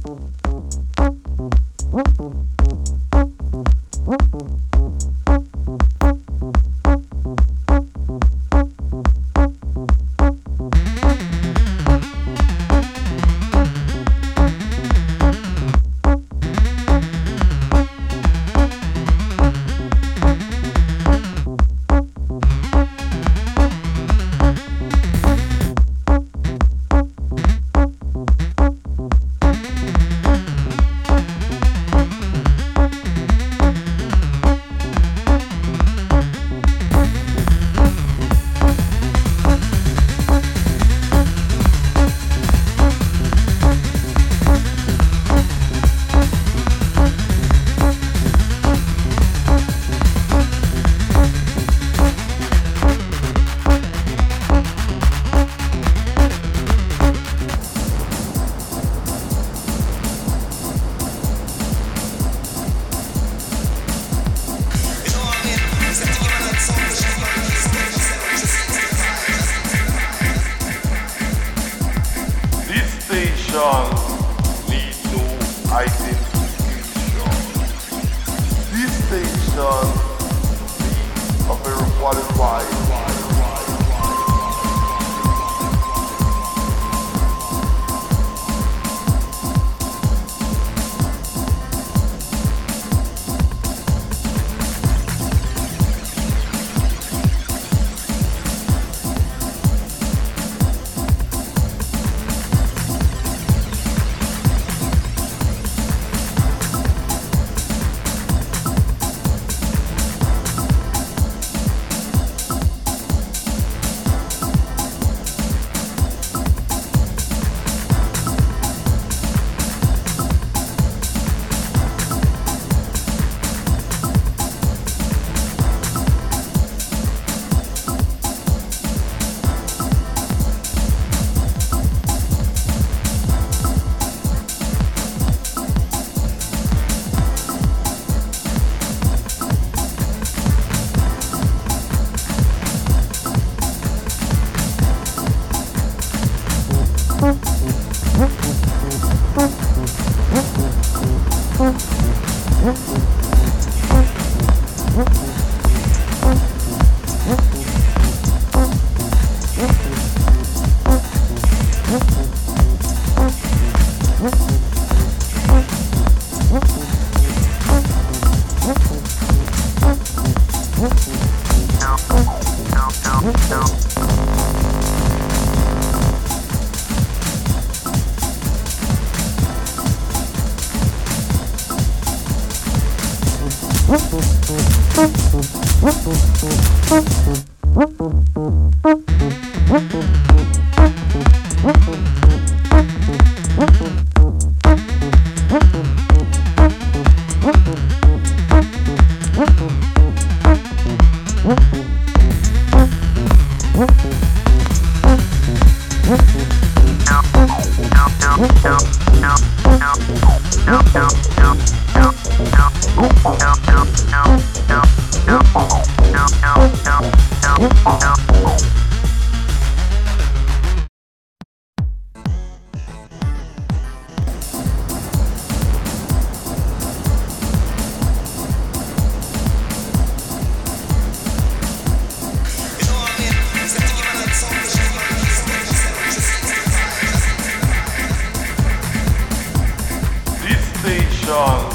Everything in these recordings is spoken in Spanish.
Boom. what is why. song.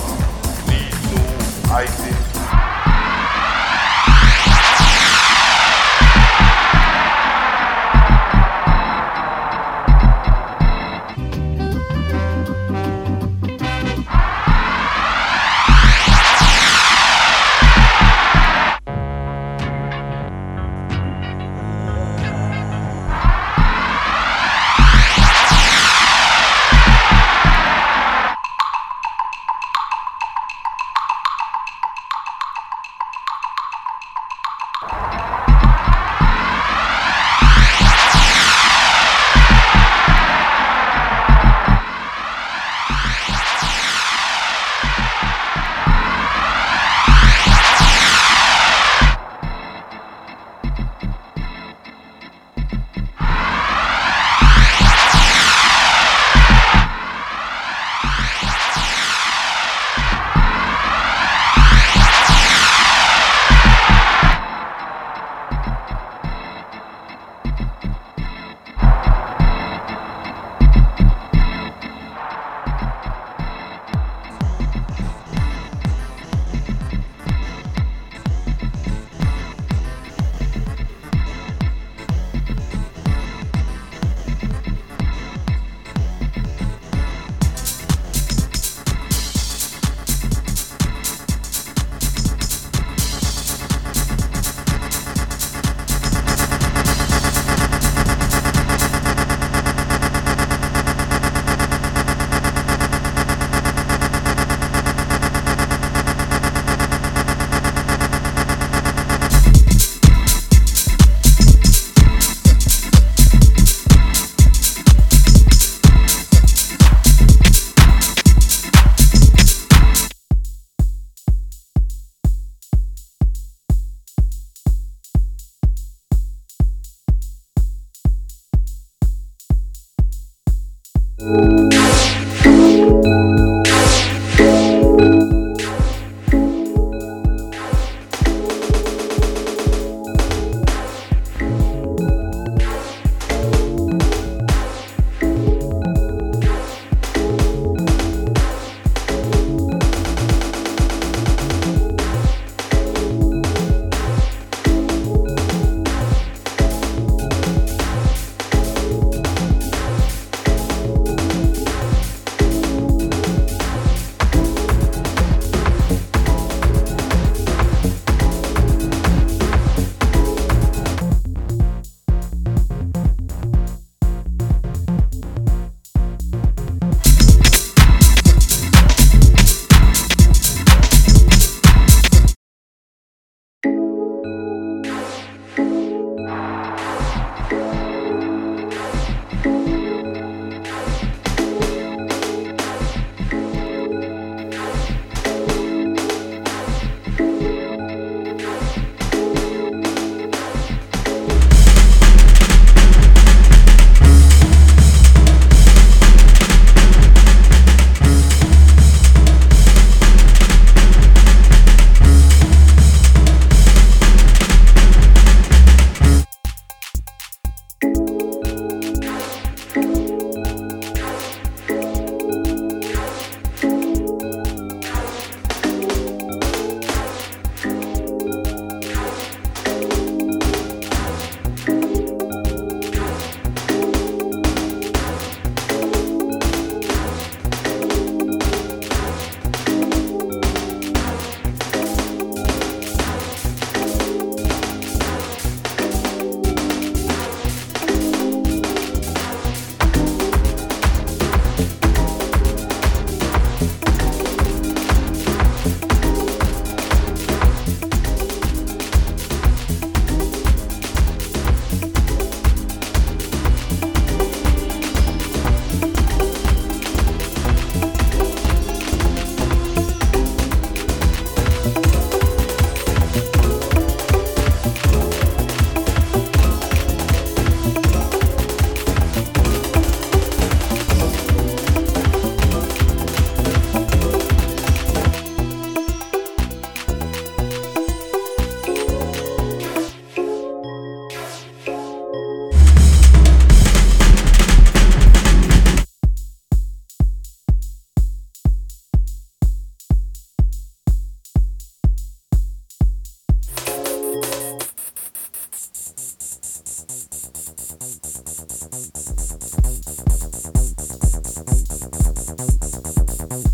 Thank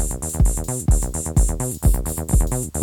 you.